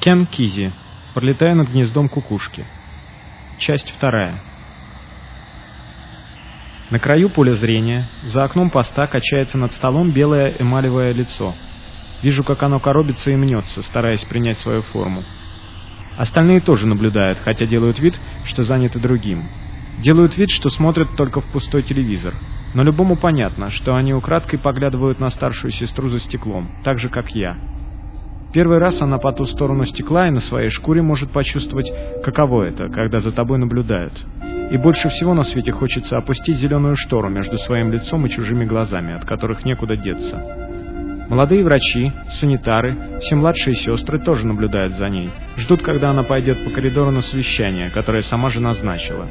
Кен Кизи. Пролетая над гнездом кукушки. Часть вторая. На краю поля зрения, за окном поста качается над столом белое эмалевое лицо. Вижу, как оно коробится и мнется, стараясь принять свою форму. Остальные тоже наблюдают, хотя делают вид, что заняты другим. Делают вид, что смотрят только в пустой телевизор. Но любому понятно, что они украдкой поглядывают на старшую сестру за стеклом, так же, как я. Первый раз она по ту сторону стекла и на своей шкуре может почувствовать, каково это, когда за тобой наблюдают. И больше всего на свете хочется опустить зеленую штору между своим лицом и чужими глазами, от которых некуда деться. Молодые врачи, санитары, все младшие сестры тоже наблюдают за ней. Ждут, когда она пойдет по коридору на совещание, которое сама же назначила.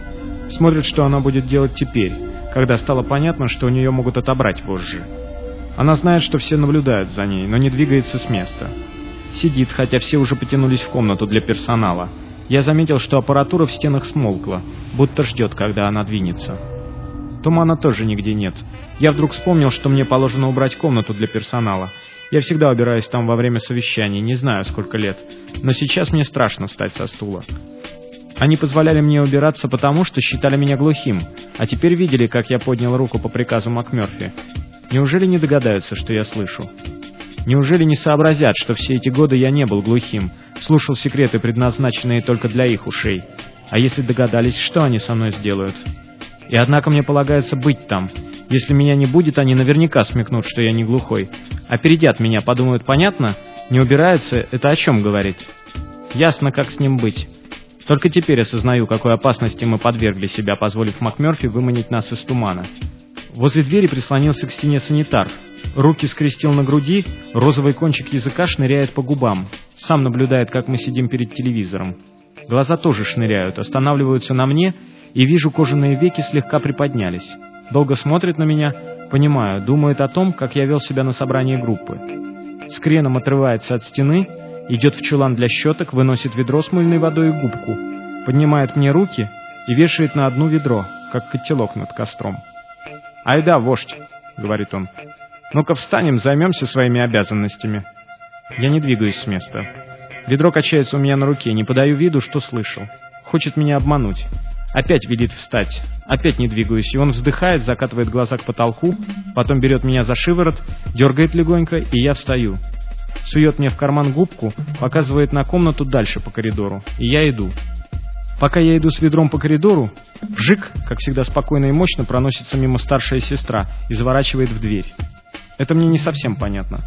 Смотрят, что она будет делать теперь, когда стало понятно, что у нее могут отобрать вожжи. Она знает, что все наблюдают за ней, но не двигается с места. Сидит, хотя все уже потянулись в комнату для персонала. Я заметил, что аппаратура в стенах смолкла, будто ждет, когда она двинется. Тумана тоже нигде нет. Я вдруг вспомнил, что мне положено убрать комнату для персонала. Я всегда убираюсь там во время совещаний, не знаю, сколько лет. Но сейчас мне страшно встать со стула. Они позволяли мне убираться потому, что считали меня глухим, а теперь видели, как я поднял руку по приказу МакМёрфи. Неужели не догадаются, что я слышу? Неужели не сообразят, что все эти годы я не был глухим, слушал секреты, предназначенные только для их ушей? А если догадались, что они со мной сделают? И однако мне полагается быть там. Если меня не будет, они наверняка смекнут, что я не глухой. Опередят меня, подумают, понятно? Не убираются, это о чем говорит? Ясно, как с ним быть. Только теперь осознаю, какой опасности мы подвергли себя, позволив МакМёрфи выманить нас из тумана. Возле двери прислонился к стене санитар, Руки скрестил на груди, розовый кончик языка шныряет по губам. Сам наблюдает, как мы сидим перед телевизором. Глаза тоже шныряют, останавливаются на мне, и вижу, кожаные веки слегка приподнялись. Долго смотрит на меня, понимаю, думает о том, как я вел себя на собрании группы. С креном отрывается от стены, идет в чулан для щеток, выносит ведро с мыльной водой и губку, поднимает мне руки и вешает на одно ведро, как котелок над костром. «Айда, вождь!» — говорит он. Ну-ка встанем, займемся своими обязанностями. Я не двигаюсь с места. Ведро качается у меня на руке, не подаю виду, что слышал. Хочет меня обмануть. Опять велит встать. Опять не двигаюсь, и он вздыхает, закатывает глаза к потолку, потом берет меня за шиворот, дергает легонько, и я встаю. Сует мне в карман губку, показывает на комнату дальше по коридору, и я иду. Пока я иду с ведром по коридору, Жик, как всегда спокойно и мощно, проносится мимо старшая сестра и заворачивает в дверь. Это мне не совсем понятно.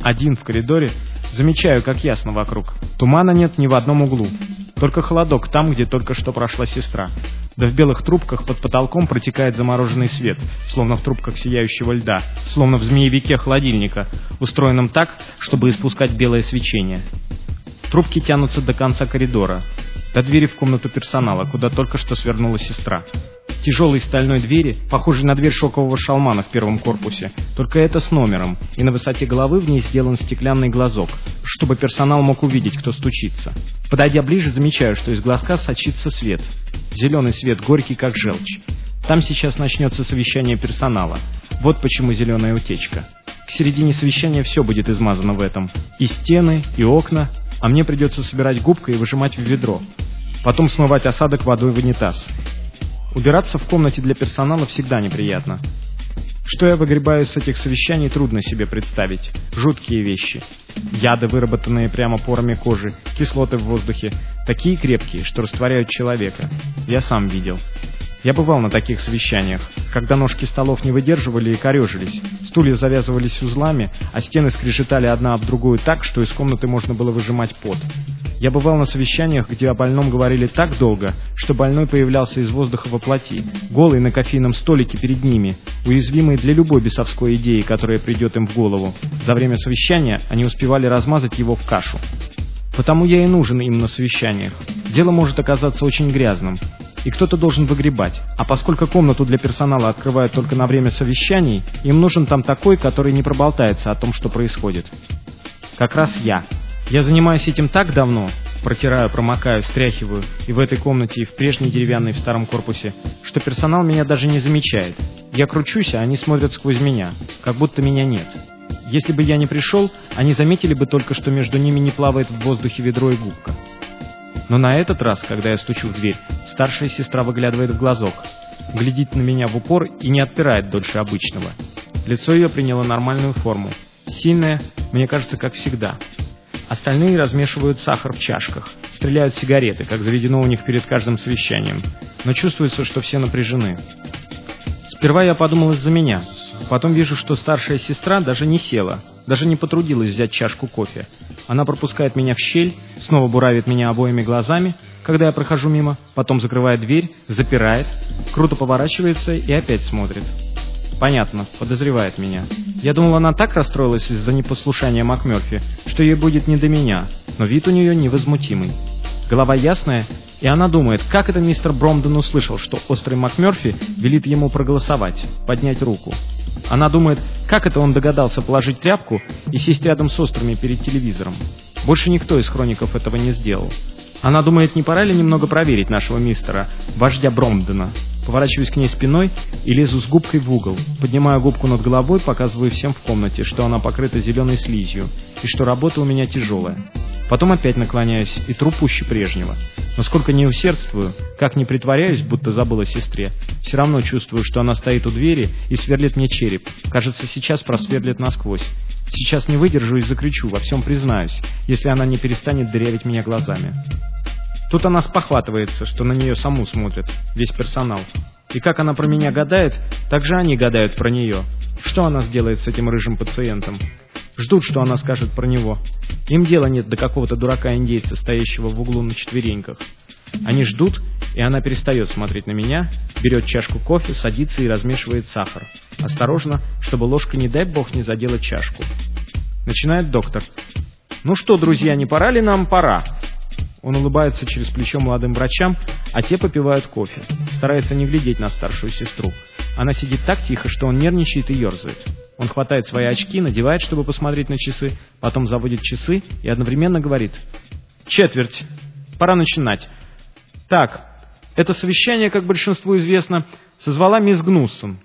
Один в коридоре, замечаю, как ясно вокруг. Тумана нет ни в одном углу. Только холодок там, где только что прошла сестра. Да в белых трубках под потолком протекает замороженный свет, словно в трубках сияющего льда, словно в змеевике холодильника, устроенном так, чтобы испускать белое свечение. Трубки тянутся до конца коридора, до двери в комнату персонала, куда только что свернула сестра тяжелой стальной двери, похожей на дверь шокового шалмана в первом корпусе, только это с номером, и на высоте головы в ней сделан стеклянный глазок, чтобы персонал мог увидеть, кто стучится. Подойдя ближе, замечаю, что из глазка сочится свет. Зеленый свет, горький, как желчь. Там сейчас начнется совещание персонала. Вот почему зеленая утечка. К середине совещания все будет измазано в этом. И стены, и окна, а мне придется собирать губкой и выжимать в ведро. Потом смывать осадок водой в унитаз. Убираться в комнате для персонала всегда неприятно. Что я выгребаю с этих совещаний, трудно себе представить. Жуткие вещи. Яды, выработанные прямо порами кожи, кислоты в воздухе, такие крепкие, что растворяют человека. Я сам видел. Я бывал на таких совещаниях, когда ножки столов не выдерживали и корежились, стулья завязывались узлами, а стены скрежетали одна об другую так, что из комнаты можно было выжимать пот. Я бывал на совещаниях, где о больном говорили так долго, что больной появлялся из воздуха во плоти, голый на кофейном столике перед ними, уязвимый для любой бесовской идеи, которая придет им в голову. За время совещания они успевали размазать его в кашу. Потому я и нужен им на совещаниях. Дело может оказаться очень грязным, и кто-то должен выгребать. А поскольку комнату для персонала открывают только на время совещаний, им нужен там такой, который не проболтается о том, что происходит. Как раз я. Я занимаюсь этим так давно, протираю, промокаю, встряхиваю, и в этой комнате, и в прежней деревянной в старом корпусе, что персонал меня даже не замечает. Я кручусь, а они смотрят сквозь меня, как будто меня нет. Если бы я не пришел, они заметили бы только, что между ними не плавает в воздухе ведро и губка. Но на этот раз, когда я стучу в дверь, старшая сестра выглядывает в глазок, глядит на меня в упор и не отпирает дольше обычного. Лицо ее приняло нормальную форму. Сильное, мне кажется, как всегда. Остальные размешивают сахар в чашках, стреляют сигареты, как заведено у них перед каждым совещанием. Но чувствуется, что все напряжены. Сперва я подумал из-за меня. Потом вижу, что старшая сестра даже не села, даже не потрудилась взять чашку кофе. Она пропускает меня в щель, снова буравит меня обоими глазами, когда я прохожу мимо, потом закрывает дверь, запирает, круто поворачивается и опять смотрит. Понятно, подозревает меня. Я думал, она так расстроилась из-за непослушания МакМёрфи, что ей будет не до меня, но вид у нее невозмутимый. Голова ясная, и она думает, как это мистер Бромден услышал, что острый МакМёрфи велит ему проголосовать, поднять руку. Она думает, как это он догадался положить тряпку и сесть рядом с острыми перед телевизором. Больше никто из хроников этого не сделал. Она думает, не пора ли немного проверить нашего мистера, вождя Бромдена. Поворачиваюсь к ней спиной и лезу с губкой в угол. Поднимаю губку над головой, показываю всем в комнате, что она покрыта зеленой слизью и что работа у меня тяжелая. Потом опять наклоняюсь и тру пуще прежнего. Но сколько не усердствую, как не притворяюсь, будто забыла сестре, все равно чувствую, что она стоит у двери и сверлит мне череп. Кажется, сейчас просверлит насквозь. Сейчас не выдержу и закричу, во всем признаюсь, если она не перестанет дырявить меня глазами. Тут она спохватывается, что на нее саму смотрит, весь персонал. И как она про меня гадает, так же они гадают про нее. Что она сделает с этим рыжим пациентом? Ждут, что она скажет про него. Им дела нет до какого-то дурака-индейца, стоящего в углу на четвереньках. Они ждут, и она перестает смотреть на меня, берет чашку кофе, садится и размешивает сахар. Осторожно, чтобы ложка, не дай бог, не задела чашку. Начинает доктор. «Ну что, друзья, не пора ли нам? Пора. Он улыбается через плечо молодым врачам, а те попивают кофе. Старается не глядеть на старшую сестру. Она сидит так тихо, что он нервничает и ерзает. Он хватает свои очки, надевает, чтобы посмотреть на часы, потом заводит часы и одновременно говорит «Четверть. Пора начинать. Так, это совещание, как большинству известно, созвала мисс Гнуссон.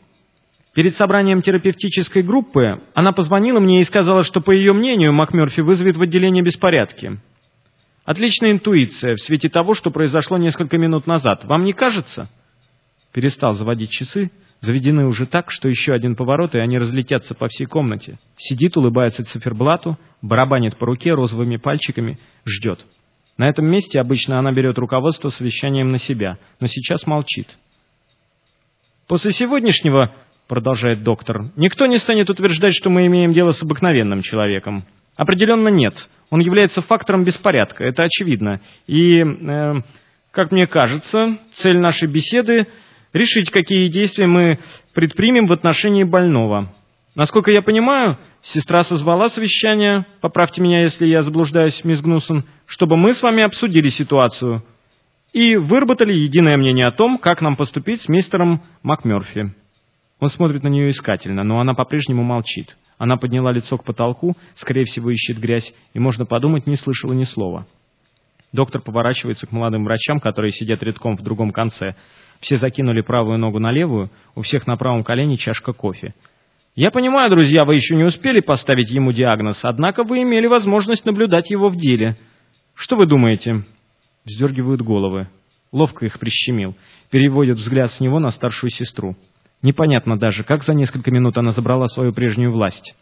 Перед собранием терапевтической группы она позвонила мне и сказала, что, по ее мнению, МакМёрфи вызовет в отделение беспорядки. Отличная интуиция в свете того, что произошло несколько минут назад. Вам не кажется? Перестал заводить часы, заведены уже так, что еще один поворот, и они разлетятся по всей комнате. Сидит, улыбается циферблату, барабанит по руке розовыми пальчиками, ждет. На этом месте обычно она берет руководство совещанием на себя, но сейчас молчит. «После сегодняшнего, — продолжает доктор, — никто не станет утверждать, что мы имеем дело с обыкновенным человеком. Определенно нет. Он является фактором беспорядка, это очевидно. И, э, как мне кажется, цель нашей беседы — решить, какие действия мы предпримем в отношении больного. Насколько я понимаю, сестра созвала совещание, поправьте меня, если я заблуждаюсь, мисс Гнусон, чтобы мы с вами обсудили ситуацию и выработали единое мнение о том, как нам поступить с мистером МакМёрфи. Он смотрит на нее искательно, но она по-прежнему молчит. Она подняла лицо к потолку, скорее всего, ищет грязь, и, можно подумать, не слышала ни слова. Доктор поворачивается к молодым врачам, которые сидят редком в другом конце. Все закинули правую ногу на левую, у всех на правом колене чашка кофе. «Я понимаю, друзья, вы еще не успели поставить ему диагноз, однако вы имели возможность наблюдать его в деле. Что вы думаете?» Вздергивают головы. Ловко их прищемил. Переводят взгляд с него на старшую сестру. Непонятно даже, как за несколько минут она забрала свою прежнюю власть.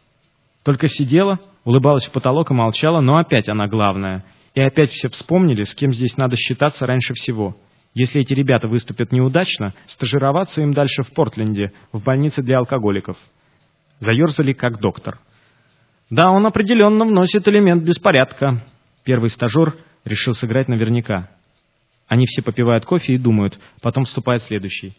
Только сидела, улыбалась в потолок и молчала, но опять она главная. И опять все вспомнили, с кем здесь надо считаться раньше всего. Если эти ребята выступят неудачно, стажироваться им дальше в Портленде, в больнице для алкоголиков. Заерзали как доктор. Да, он определенно вносит элемент беспорядка. Первый стажер решил сыграть наверняка. Они все попивают кофе и думают, потом вступает следующий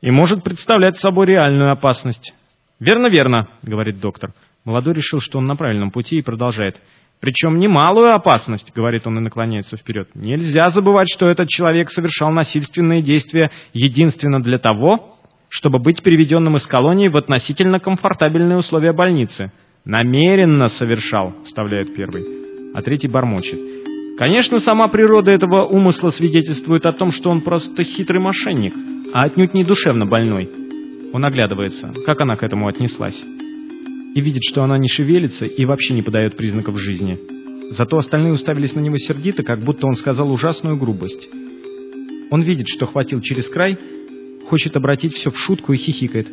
и может представлять собой реальную опасность. «Верно, верно», — говорит доктор. Молодой решил, что он на правильном пути и продолжает. «Причем немалую опасность», — говорит он и наклоняется вперед. «Нельзя забывать, что этот человек совершал насильственные действия единственно для того, чтобы быть переведенным из колонии в относительно комфортабельные условия больницы. Намеренно совершал», — вставляет первый. А третий бормочет. «Конечно, сама природа этого умысла свидетельствует о том, что он просто хитрый мошенник» а отнюдь не душевно больной. Он оглядывается. Как она к этому отнеслась? и видит, что она не шевелится и вообще не подает признаков жизни. Зато остальные уставились на него сердито, как будто он сказал ужасную грубость. Он видит, что хватил через край, хочет обратить все в шутку и хихикает.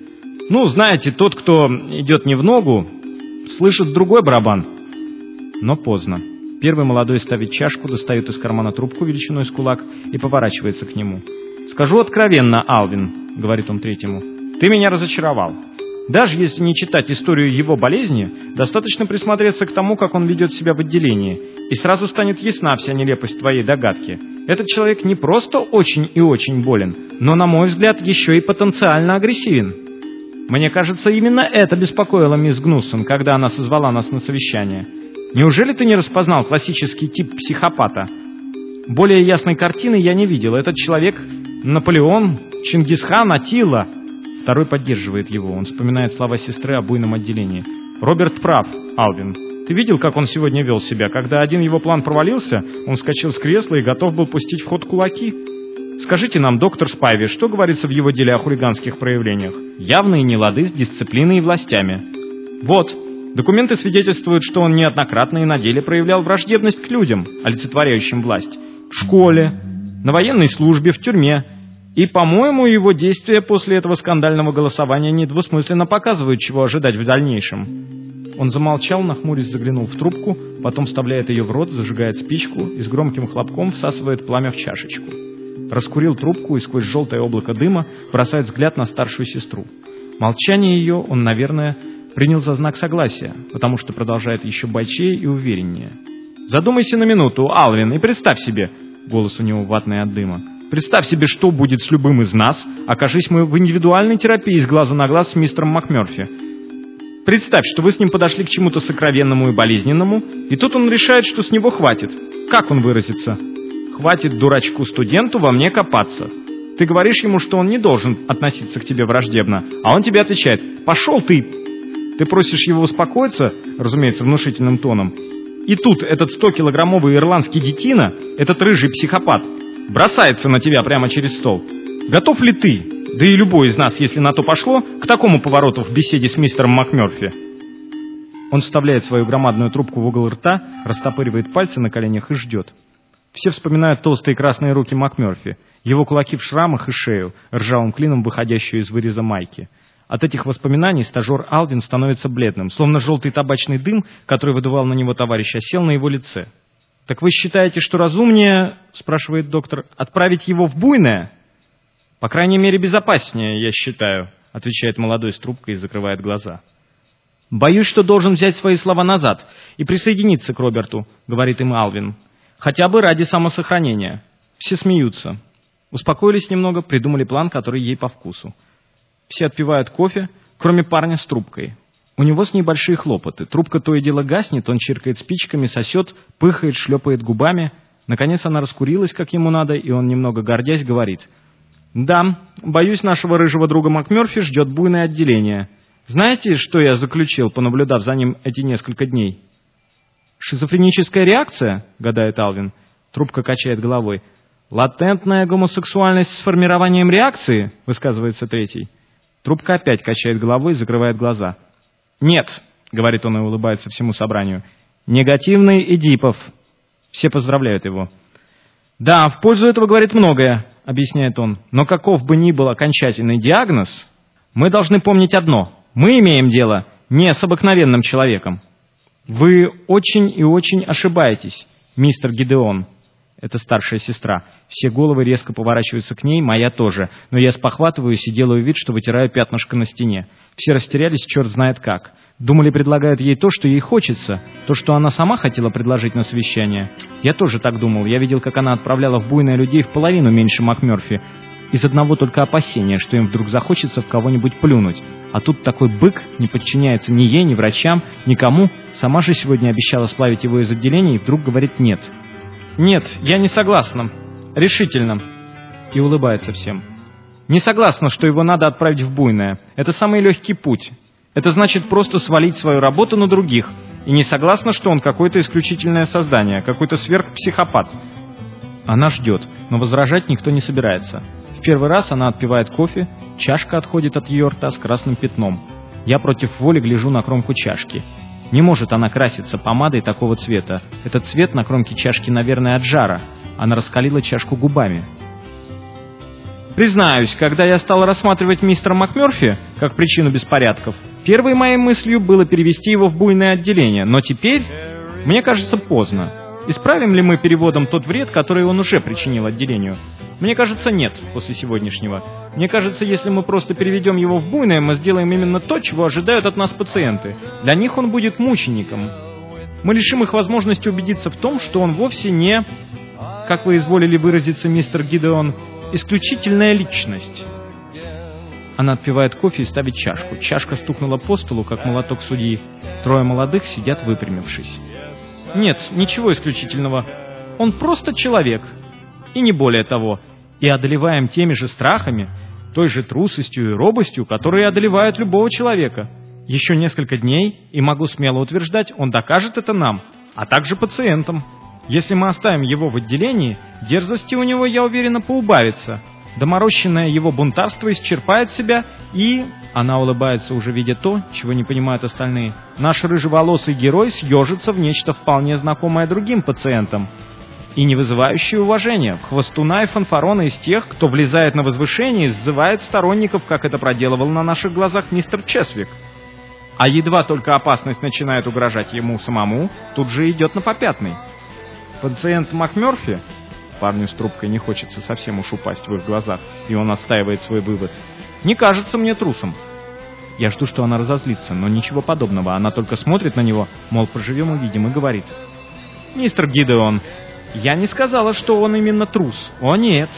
«Ну, знаете, тот, кто идет не в ногу, слышит другой барабан». Но поздно. Первый молодой ставит чашку, достает из кармана трубку величиной с кулак и поворачивается к нему. «Скажу откровенно, Алвин», — говорит он третьему, — «ты меня разочаровал. Даже если не читать историю его болезни, достаточно присмотреться к тому, как он ведет себя в отделении, и сразу станет ясна вся нелепость твоей догадки. Этот человек не просто очень и очень болен, но, на мой взгляд, еще и потенциально агрессивен. Мне кажется, именно это беспокоило мисс Гнуссон, когда она созвала нас на совещание. Неужели ты не распознал классический тип психопата? Более ясной картины я не видел. Этот человек — Наполеон, Чингисхан, Атила — Второй поддерживает его. Он вспоминает слова сестры о буйном отделении. «Роберт прав, Алвин. Ты видел, как он сегодня вел себя? Когда один его план провалился, он вскочил с кресла и готов был пустить в ход кулаки. Скажите нам, доктор Спайви, что говорится в его деле о хулиганских проявлениях? Явные нелады с дисциплиной и властями. Вот, документы свидетельствуют, что он неоднократно и на деле проявлял враждебность к людям, олицетворяющим власть. В школе, на военной службе, в тюрьме, и, по-моему, его действия после этого скандального голосования недвусмысленно показывают, чего ожидать в дальнейшем. Он замолчал, нахмурясь заглянул в трубку, потом вставляет ее в рот, зажигает спичку и с громким хлопком всасывает пламя в чашечку. Раскурил трубку и сквозь желтое облако дыма бросает взгляд на старшую сестру. Молчание ее он, наверное, принял за знак согласия, потому что продолжает еще бойчее и увереннее. «Задумайся на минуту, Алвин, и представь себе...» Голос у него ватный от дыма. Представь себе, что будет с любым из нас, окажись мы в индивидуальной терапии с глазу на глаз с мистером МакМёрфи. Представь, что вы с ним подошли к чему-то сокровенному и болезненному, и тут он решает, что с него хватит. Как он выразится? Хватит дурачку-студенту во мне копаться. Ты говоришь ему, что он не должен относиться к тебе враждебно, а он тебе отвечает «Пошел ты!» Ты просишь его успокоиться, разумеется, внушительным тоном. И тут этот 100-килограммовый ирландский детина, этот рыжий психопат, бросается на тебя прямо через стол. Готов ли ты, да и любой из нас, если на то пошло, к такому повороту в беседе с мистером МакМёрфи? Он вставляет свою громадную трубку в угол рта, растопыривает пальцы на коленях и ждет. Все вспоминают толстые красные руки МакМёрфи, его кулаки в шрамах и шею, ржавым клином выходящую из выреза майки. От этих воспоминаний стажер Алвин становится бледным, словно желтый табачный дым, который выдувал на него товарищ, осел на его лице. «Так вы считаете, что разумнее, — спрашивает доктор, — отправить его в буйное?» «По крайней мере, безопаснее, я считаю», — отвечает молодой с трубкой и закрывает глаза. «Боюсь, что должен взять свои слова назад и присоединиться к Роберту», — говорит им Алвин. «Хотя бы ради самосохранения». Все смеются. Успокоились немного, придумали план, который ей по вкусу. Все отпивают кофе, кроме парня с трубкой. У него с ней хлопоты. Трубка то и дело гаснет, он чиркает спичками, сосет, пыхает, шлепает губами. Наконец она раскурилась, как ему надо, и он, немного гордясь, говорит. «Да, боюсь, нашего рыжего друга МакМёрфи ждет буйное отделение. Знаете, что я заключил, понаблюдав за ним эти несколько дней?» «Шизофреническая реакция?» — гадает Алвин. Трубка качает головой. «Латентная гомосексуальность с формированием реакции?» — высказывается третий. Трубка опять качает головой и закрывает глаза. «Нет», — говорит он и улыбается всему собранию, — «негативный Эдипов». Все поздравляют его. «Да, в пользу этого говорит многое», — объясняет он. «Но каков бы ни был окончательный диагноз, мы должны помнить одно. Мы имеем дело не с обыкновенным человеком». «Вы очень и очень ошибаетесь, мистер Гидеон», это старшая сестра. Все головы резко поворачиваются к ней, моя тоже. Но я спохватываюсь и делаю вид, что вытираю пятнышко на стене. Все растерялись, черт знает как. Думали, предлагают ей то, что ей хочется. То, что она сама хотела предложить на совещание. Я тоже так думал. Я видел, как она отправляла в буйное людей в половину меньше МакМёрфи. Из одного только опасения, что им вдруг захочется в кого-нибудь плюнуть. А тут такой бык не подчиняется ни ей, ни врачам, никому. Сама же сегодня обещала сплавить его из отделения и вдруг говорит «нет». «Нет, я не согласна. Решительно». И улыбается всем. «Не согласна, что его надо отправить в буйное. Это самый легкий путь. Это значит просто свалить свою работу на других. И не согласна, что он какое-то исключительное создание, какой-то сверхпсихопат». Она ждет, но возражать никто не собирается. В первый раз она отпивает кофе, чашка отходит от ее рта с красным пятном. Я против воли гляжу на кромку чашки. Не может она краситься помадой такого цвета. Этот цвет на кромке чашки, наверное, от жара. Она раскалила чашку губами. Признаюсь, когда я стал рассматривать мистера МакМёрфи как причину беспорядков, первой моей мыслью было перевести его в буйное отделение, но теперь, мне кажется, поздно. Исправим ли мы переводом тот вред, который он уже причинил отделению? Мне кажется, нет, после сегодняшнего. Мне кажется, если мы просто переведем его в буйное, мы сделаем именно то, чего ожидают от нас пациенты. Для них он будет мучеником. Мы лишим их возможности убедиться в том, что он вовсе не, как вы изволили выразиться, мистер Гидеон, исключительная личность. Она отпивает кофе и ставит чашку. Чашка стукнула по столу, как молоток судьи. Трое молодых сидят выпрямившись. Нет, ничего исключительного. Он просто человек. И не более того. И одолеваем теми же страхами, той же трусостью и робостью, которые одолевают любого человека. Еще несколько дней, и могу смело утверждать, он докажет это нам, а также пациентам. Если мы оставим его в отделении, дерзости у него, я уверена, поубавится. Доморощенное его бунтарство исчерпает себя, и... Она улыбается, уже видя то, чего не понимают остальные. Наш рыжеволосый герой съежится в нечто вполне знакомое другим пациентам. И не вызывающее уважения. Хвостуна и фанфарона из тех, кто влезает на возвышение и сзывает сторонников, как это проделывал на наших глазах мистер Чесвик. А едва только опасность начинает угрожать ему самому, тут же идет на попятный. Пациент МакМёрфи, парню с трубкой не хочется совсем уж упасть в их глазах, и он отстаивает свой вывод, не кажется мне трусом. Я жду, что она разозлится, но ничего подобного. Она только смотрит на него, мол, поживем увидим, и говорит. «Мистер Гидеон, я не сказала, что он именно трус. О, нет.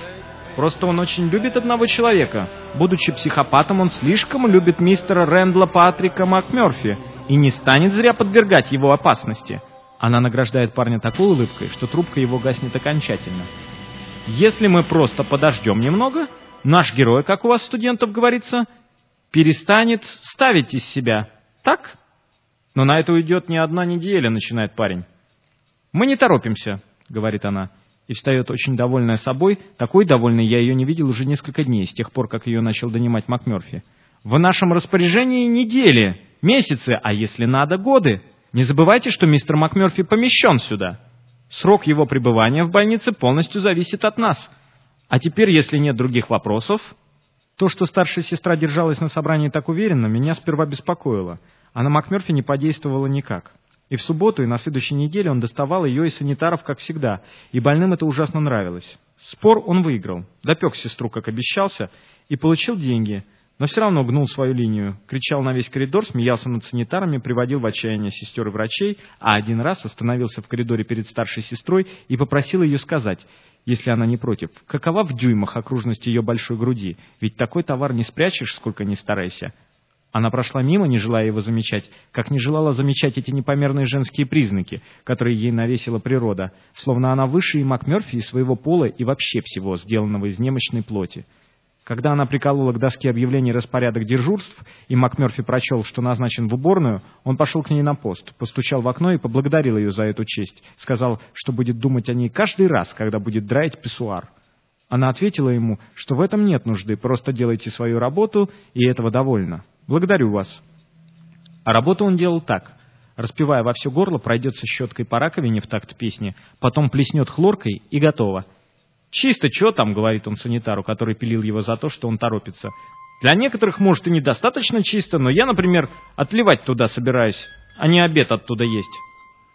Просто он очень любит одного человека. Будучи психопатом, он слишком любит мистера Рэндла Патрика МакМёрфи и не станет зря подвергать его опасности. Она награждает парня такой улыбкой, что трубка его гаснет окончательно. Если мы просто подождем немного, наш герой, как у вас студентов говорится, перестанет ставить из себя. Так? Но на это уйдет не одна неделя, начинает парень. Мы не торопимся, говорит она, и встает очень довольная собой. Такой довольной я ее не видел уже несколько дней, с тех пор, как ее начал донимать МакМёрфи. В нашем распоряжении недели, месяцы, а если надо, годы. Не забывайте, что мистер МакМёрфи помещен сюда. Срок его пребывания в больнице полностью зависит от нас. А теперь, если нет других вопросов... То, что старшая сестра держалась на собрании так уверенно, меня сперва беспокоило, а на МакМёрфи не подействовало никак. И в субботу, и на следующей неделе он доставал ее из санитаров, как всегда, и больным это ужасно нравилось. Спор он выиграл, допек сестру, как обещался, и получил деньги — но все равно гнул свою линию, кричал на весь коридор, смеялся над санитарами, приводил в отчаяние сестер и врачей, а один раз остановился в коридоре перед старшей сестрой и попросил ее сказать, если она не против, какова в дюймах окружность ее большой груди, ведь такой товар не спрячешь, сколько ни старайся. Она прошла мимо, не желая его замечать, как не желала замечать эти непомерные женские признаки, которые ей навесила природа, словно она выше и МакМёрфи, и своего пола, и вообще всего, сделанного из немощной плоти. Когда она приколола к доске объявлений распорядок дежурств, и МакМёрфи прочел, что назначен в уборную, он пошел к ней на пост, постучал в окно и поблагодарил ее за эту честь. Сказал, что будет думать о ней каждый раз, когда будет драить писсуар. Она ответила ему, что в этом нет нужды, просто делайте свою работу, и этого довольно. Благодарю вас. А работу он делал так. Распевая во все горло, пройдется щеткой по раковине в такт песни, потом плеснет хлоркой и готово. «Чисто, что там?» — говорит он санитару, который пилил его за то, что он торопится. «Для некоторых, может, и недостаточно чисто, но я, например, отливать туда собираюсь, а не обед оттуда есть».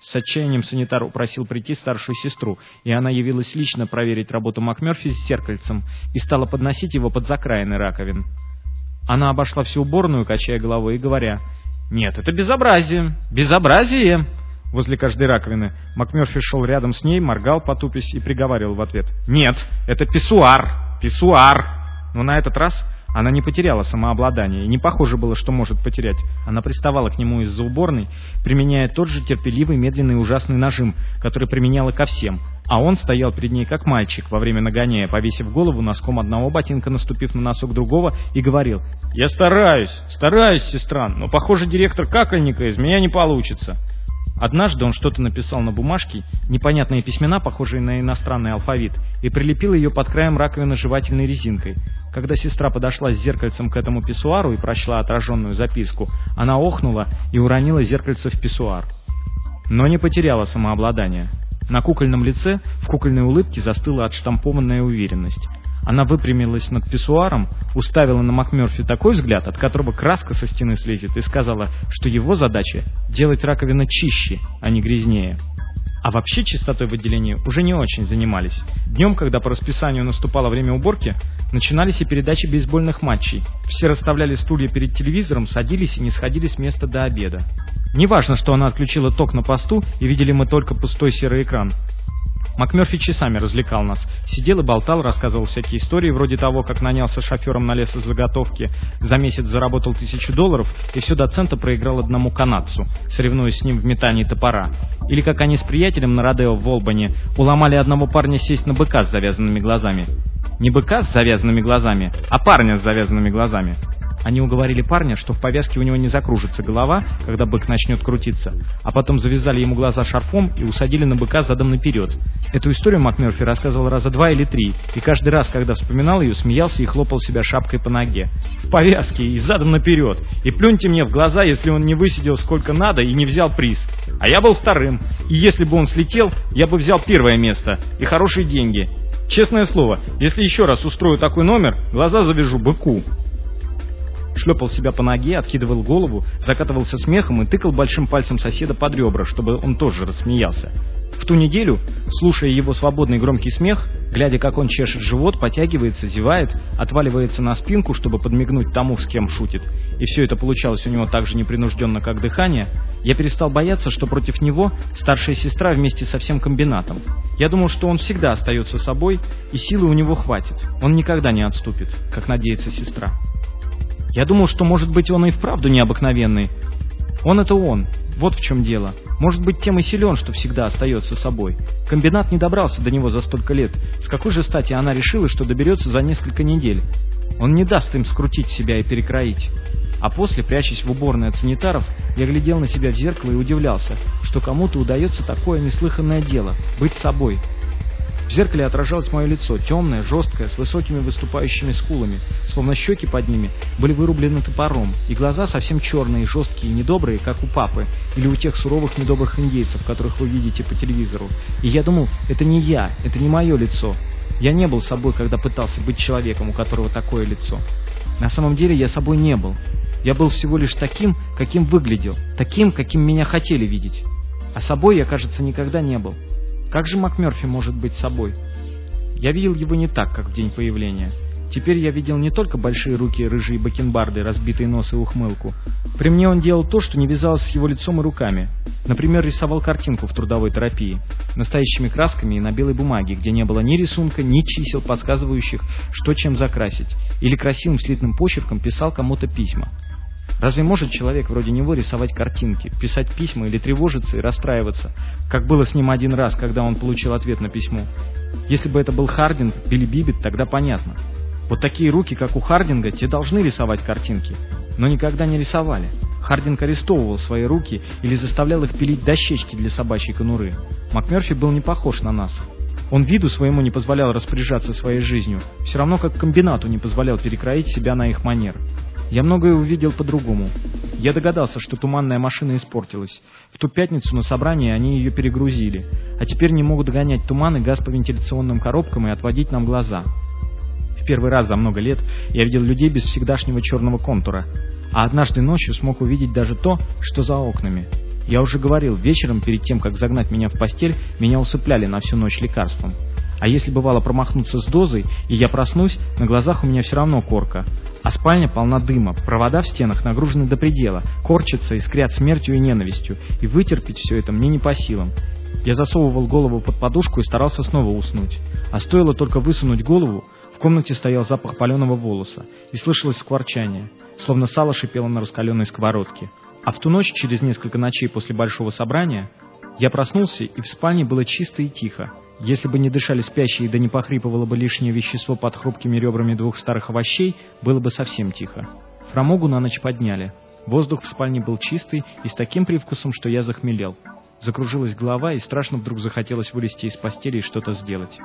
С отчаянием санитар упросил прийти старшую сестру, и она явилась лично проверить работу МакМёрфи с зеркальцем и стала подносить его под закраины раковин. Она обошла всю уборную, качая головой и говоря, «Нет, это безобразие! Безобразие!» возле каждой раковины. МакМёрфи шел рядом с ней, моргал, потупясь, и приговаривал в ответ. «Нет, это писсуар! Писсуар!» Но на этот раз она не потеряла самообладание, и не похоже было, что может потерять. Она приставала к нему из-за уборной, применяя тот же терпеливый, медленный ужасный нажим, который применяла ко всем. А он стоял перед ней как мальчик во время нагоняя, повесив голову носком одного ботинка, наступив на носок другого, и говорил «Я стараюсь, стараюсь, сестра, но, похоже, директор какольника из меня не получится». Однажды он что-то написал на бумажке, непонятные письмена, похожие на иностранный алфавит, и прилепил ее под краем раковины жевательной резинкой. Когда сестра подошла с зеркальцем к этому писсуару и прочла отраженную записку, она охнула и уронила зеркальце в писсуар. Но не потеряла самообладание. На кукольном лице в кукольной улыбке застыла отштампованная уверенность. Она выпрямилась над писсуаром, уставила на МакМёрфи такой взгляд, от которого краска со стены слезет, и сказала, что его задача — делать раковину чище, а не грязнее. А вообще чистотой в отделении уже не очень занимались. Днем, когда по расписанию наступало время уборки, начинались и передачи бейсбольных матчей. Все расставляли стулья перед телевизором, садились и не сходили с места до обеда. Неважно, что она отключила ток на посту, и видели мы только пустой серый экран. МакМёрфи часами развлекал нас. Сидел и болтал, рассказывал всякие истории, вроде того, как нанялся шофером на лесозаготовки, за месяц заработал тысячу долларов и все до цента проиграл одному канадцу, соревнуясь с ним в метании топора. Или как они с приятелем на Родео в Волбане уломали одного парня сесть на быка с завязанными глазами. Не быка с завязанными глазами, а парня с завязанными глазами. Они уговорили парня, что в повязке у него не закружится голова, когда бык начнет крутиться, а потом завязали ему глаза шарфом и усадили на быка задом наперед. Эту историю МакМерфи рассказывал раза два или три, и каждый раз, когда вспоминал ее, смеялся и хлопал себя шапкой по ноге. В повязке и задом наперед. И плюньте мне в глаза, если он не высидел сколько надо и не взял приз. А я был вторым, и если бы он слетел, я бы взял первое место и хорошие деньги. Честное слово, если еще раз устрою такой номер, глаза завяжу быку шлепал себя по ноге, откидывал голову, закатывался смехом и тыкал большим пальцем соседа под ребра, чтобы он тоже рассмеялся. В ту неделю, слушая его свободный громкий смех, глядя, как он чешет живот, потягивается, зевает, отваливается на спинку, чтобы подмигнуть тому, с кем шутит, и все это получалось у него так же непринужденно, как дыхание, я перестал бояться, что против него старшая сестра вместе со всем комбинатом. Я думал, что он всегда остается собой, и силы у него хватит. Он никогда не отступит, как надеется сестра. Я думал, что, может быть, он и вправду необыкновенный. Он — это он. Вот в чем дело. Может быть, тем и силен, что всегда остается собой. Комбинат не добрался до него за столько лет. С какой же стати она решила, что доберется за несколько недель? Он не даст им скрутить себя и перекроить. А после, прячась в уборной от санитаров, я глядел на себя в зеркало и удивлялся, что кому-то удается такое неслыханное дело — быть собой. В зеркале отражалось мое лицо, темное, жесткое, с высокими выступающими скулами, словно щеки под ними были вырублены топором, и глаза совсем черные, жесткие и недобрые, как у папы, или у тех суровых недобрых индейцев, которых вы видите по телевизору. И я думал, это не я, это не мое лицо. Я не был собой, когда пытался быть человеком, у которого такое лицо. На самом деле я собой не был. Я был всего лишь таким, каким выглядел, таким, каким меня хотели видеть. А собой я, кажется, никогда не был. Как же МакМёрфи может быть собой? Я видел его не так, как в день появления. Теперь я видел не только большие руки, рыжие бакенбарды, разбитый нос и ухмылку. При мне он делал то, что не вязалось с его лицом и руками. Например, рисовал картинку в трудовой терапии, настоящими красками и на белой бумаге, где не было ни рисунка, ни чисел, подсказывающих, что чем закрасить, или красивым слитным почерком писал кому-то письма. Разве может человек вроде него рисовать картинки, писать письма или тревожиться и расстраиваться, как было с ним один раз, когда он получил ответ на письмо? Если бы это был Хардинг или Бибет, тогда понятно. Вот такие руки, как у Хардинга, те должны рисовать картинки, но никогда не рисовали. Хардинг арестовывал свои руки или заставлял их пилить дощечки для собачьей конуры. МакМерфи был не похож на нас. Он виду своему не позволял распоряжаться своей жизнью, все равно как комбинату не позволял перекроить себя на их манер. Я многое увидел по-другому. Я догадался, что туманная машина испортилась. В ту пятницу на собрании они ее перегрузили, а теперь не могут догонять туман и газ по вентиляционным коробкам и отводить нам глаза. В первый раз за много лет я видел людей без всегдашнего черного контура, а однажды ночью смог увидеть даже то, что за окнами. Я уже говорил, вечером перед тем, как загнать меня в постель, меня усыпляли на всю ночь лекарством. А если бывало промахнуться с дозой, и я проснусь, на глазах у меня все равно корка. А спальня полна дыма, провода в стенах нагружены до предела, корчатся, искрят смертью и ненавистью, и вытерпеть все это мне не по силам. Я засовывал голову под подушку и старался снова уснуть. А стоило только высунуть голову, в комнате стоял запах паленого волоса, и слышалось скворчание, словно сало шипело на раскаленной сковородке. А в ту ночь, через несколько ночей после большого собрания, я проснулся, и в спальне было чисто и тихо. Если бы не дышали спящие, да не похрипывало бы лишнее вещество под хрупкими ребрами двух старых овощей, было бы совсем тихо. Фрамогу на ночь подняли. Воздух в спальне был чистый и с таким привкусом, что я захмелел. Закружилась голова, и страшно вдруг захотелось вылезти из постели и что-то сделать.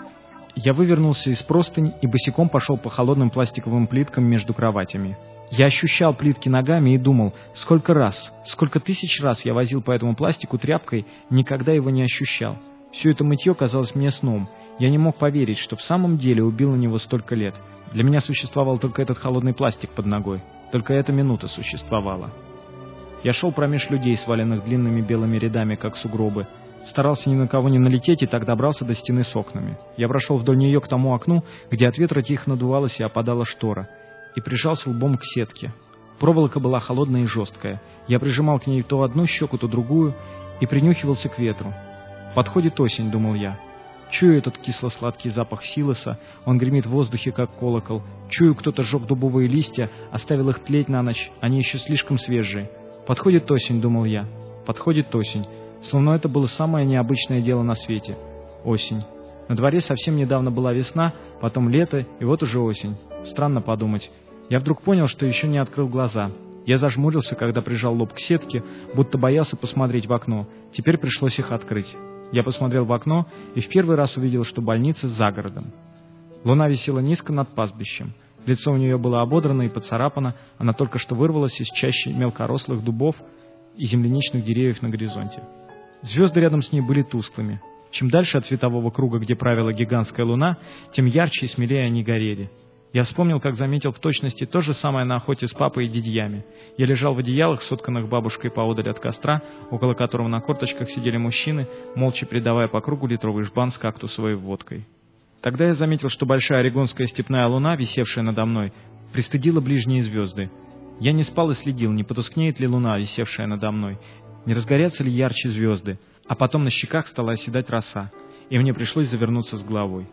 я вывернулся из простынь и босиком пошел по холодным пластиковым плиткам между кроватями. Я ощущал плитки ногами и думал, сколько раз, сколько тысяч раз я возил по этому пластику тряпкой, никогда его не ощущал. Все это мытье казалось мне сном. Я не мог поверить, что в самом деле убил на него столько лет. Для меня существовал только этот холодный пластик под ногой. Только эта минута существовала. Я шел промеж людей, сваленных длинными белыми рядами, как сугробы. Старался ни на кого не налететь и так добрался до стены с окнами. Я прошел вдоль нее к тому окну, где от ветра тихо надувалась и опадала штора, и прижался лбом к сетке. Проволока была холодная и жесткая. Я прижимал к ней то одну щеку, то другую и принюхивался к ветру. «Подходит осень», — думал я. Чую этот кисло-сладкий запах силоса, он гремит в воздухе, как колокол. Чую, кто-то сжег дубовые листья, оставил их тлеть на ночь, они еще слишком свежие. Подходит осень, думал я. Подходит осень. Словно это было самое необычное дело на свете. Осень. На дворе совсем недавно была весна, потом лето, и вот уже осень. Странно подумать. Я вдруг понял, что еще не открыл глаза. Я зажмурился, когда прижал лоб к сетке, будто боялся посмотреть в окно. Теперь пришлось их открыть. Я посмотрел в окно и в первый раз увидел, что больница за городом. Луна висела низко над пастбищем. Лицо у нее было ободрано и поцарапано, она только что вырвалась из чащи мелкорослых дубов и земляничных деревьев на горизонте. Звезды рядом с ней были тусклыми. Чем дальше от светового круга, где правила гигантская луна, тем ярче и смелее они горели. Я вспомнил, как заметил в точности то же самое на охоте с папой и дядьями. Я лежал в одеялах, сотканных бабушкой поодаль от костра, около которого на корточках сидели мужчины, молча придавая по кругу литровый жбан с кактусовой водкой. Тогда я заметил, что большая орегонская степная луна, висевшая надо мной, пристыдила ближние звезды. Я не спал и следил, не потускнеет ли луна, висевшая надо мной, не разгорятся ли ярче звезды, а потом на щеках стала оседать роса, и мне пришлось завернуться с головой.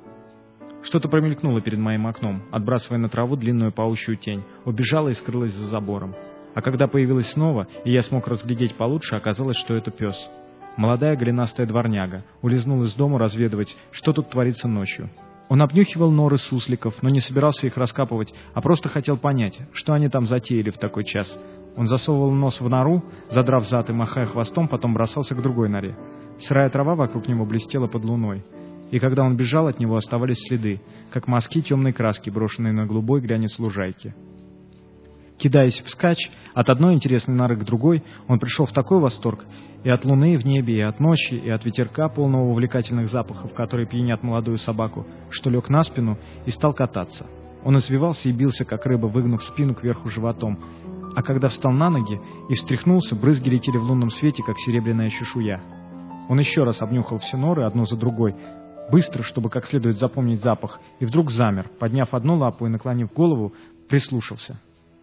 Что-то промелькнуло перед моим окном, отбрасывая на траву длинную паучью тень, убежала и скрылась за забором. А когда появилась снова, и я смог разглядеть получше, оказалось, что это пес. Молодая голенастая дворняга улизнул из дома разведывать, что тут творится ночью. Он обнюхивал норы сусликов, но не собирался их раскапывать, а просто хотел понять, что они там затеяли в такой час. Он засовывал нос в нору, задрав зад и махая хвостом, потом бросался к другой норе. Сырая трава вокруг него блестела под луной и когда он бежал, от него оставались следы, как мазки темной краски, брошенные на голубой глянец лужайки. Кидаясь вскачь от одной интересной норы к другой, он пришел в такой восторг и от луны в небе, и от ночи, и от ветерка, полного увлекательных запахов, которые пьянят молодую собаку, что лег на спину и стал кататься. Он извивался и бился, как рыба, выгнув спину кверху животом, а когда встал на ноги и встряхнулся, брызги летели в лунном свете, как серебряная чешуя. Он еще раз обнюхал все норы, одну за другой, быстро, чтобы как следует запомнить запах, и вдруг замер, подняв одну лапу и наклонив голову, прислушался.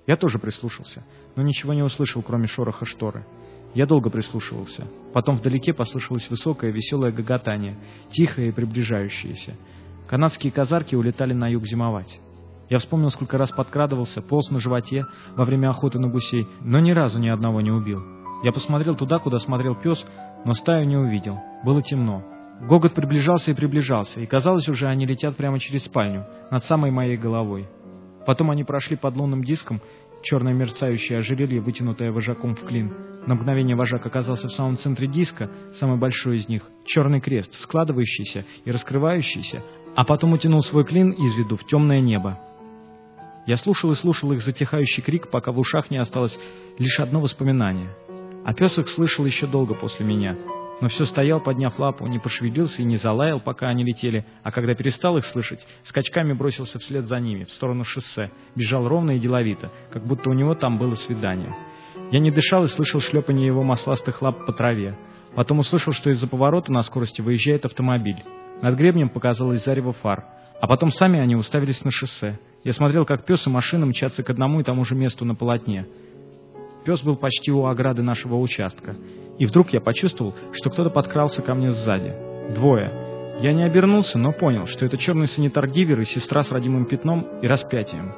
Я тоже прислушался, но ничего не услышал, кроме шороха шторы. Я долго прислушивался. Потом вдалеке послышалось высокое веселое гоготание, тихое и приближающееся. Канадские казарки улетали на юг зимовать. Я вспомнил, сколько раз подкрадывался, полз на животе во время охоты на гусей, но ни разу ни одного не убил. Я посмотрел туда, куда смотрел пес, но стаю не увидел. Было темно. Гогот приближался и приближался, и казалось уже, они летят прямо через спальню, над самой моей головой. Потом они прошли под лунным диском, черное мерцающее ожерелье, вытянутое вожаком в клин. На мгновение вожак оказался в самом центре диска, самый большой из них, черный крест, складывающийся и раскрывающийся, а потом утянул свой клин из виду в темное небо. Я слушал и слушал их затихающий крик, пока в ушах не осталось лишь одно воспоминание. А пес их слышал еще долго после меня — но все стоял, подняв лапу, не пошевелился и не залаял, пока они летели, а когда перестал их слышать, скачками бросился вслед за ними, в сторону шоссе, бежал ровно и деловито, как будто у него там было свидание. Я не дышал и слышал шлепание его масластых лап по траве. Потом услышал, что из-за поворота на скорости выезжает автомобиль. Над гребнем показалось зарево фар, а потом сами они уставились на шоссе. Я смотрел, как пес и машина мчатся к одному и тому же месту на полотне. Пес был почти у ограды нашего участка. И вдруг я почувствовал, что кто-то подкрался ко мне сзади. Двое. Я не обернулся, но понял, что это черный санитар Гивер и сестра с родимым пятном и распятием.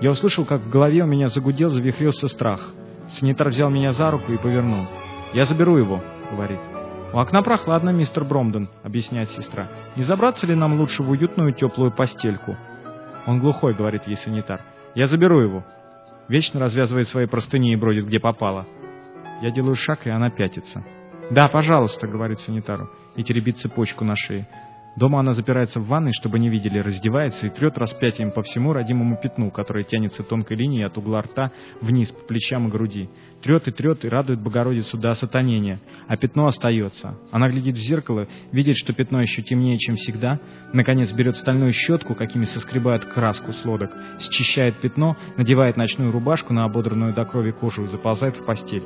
Я услышал, как в голове у меня загудел, завихрился страх. Санитар взял меня за руку и повернул. «Я заберу его», — говорит. «У окна прохладно, мистер Бромден», — объясняет сестра. «Не забраться ли нам лучше в уютную теплую постельку?» «Он глухой», — говорит ей санитар. «Я заберу его». Вечно развязывает свои простыни и бродит, где попало. Я делаю шаг, и она пятится. «Да, пожалуйста», — говорит санитару, и теребит цепочку на шее. Дома она запирается в ванной, чтобы не видели, раздевается и трет распятием по всему родимому пятну, которое тянется тонкой линией от угла рта вниз по плечам и груди. Трет и трет и радует Богородицу до осатанения, а пятно остается. Она глядит в зеркало, видит, что пятно еще темнее, чем всегда, наконец берет стальную щетку, какими соскребают краску с лодок, счищает пятно, надевает ночную рубашку на ободранную до крови кожу и заползает в постель.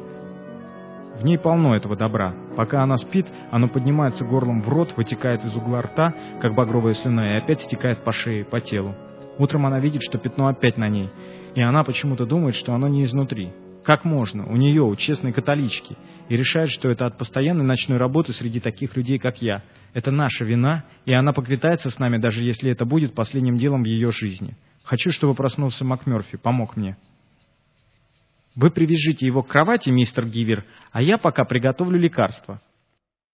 В ней полно этого добра. Пока она спит, оно поднимается горлом в рот, вытекает из угла рта, как багровая слюна, и опять стекает по шее, по телу. Утром она видит, что пятно опять на ней, и она почему-то думает, что оно не изнутри. Как можно? У нее, у честной католички. И решает, что это от постоянной ночной работы среди таких людей, как я. Это наша вина, и она поквитается с нами, даже если это будет последним делом в ее жизни. Хочу, чтобы проснулся МакМерфи, помог мне. Вы привяжите его к кровати, мистер Гивер, а я пока приготовлю лекарство.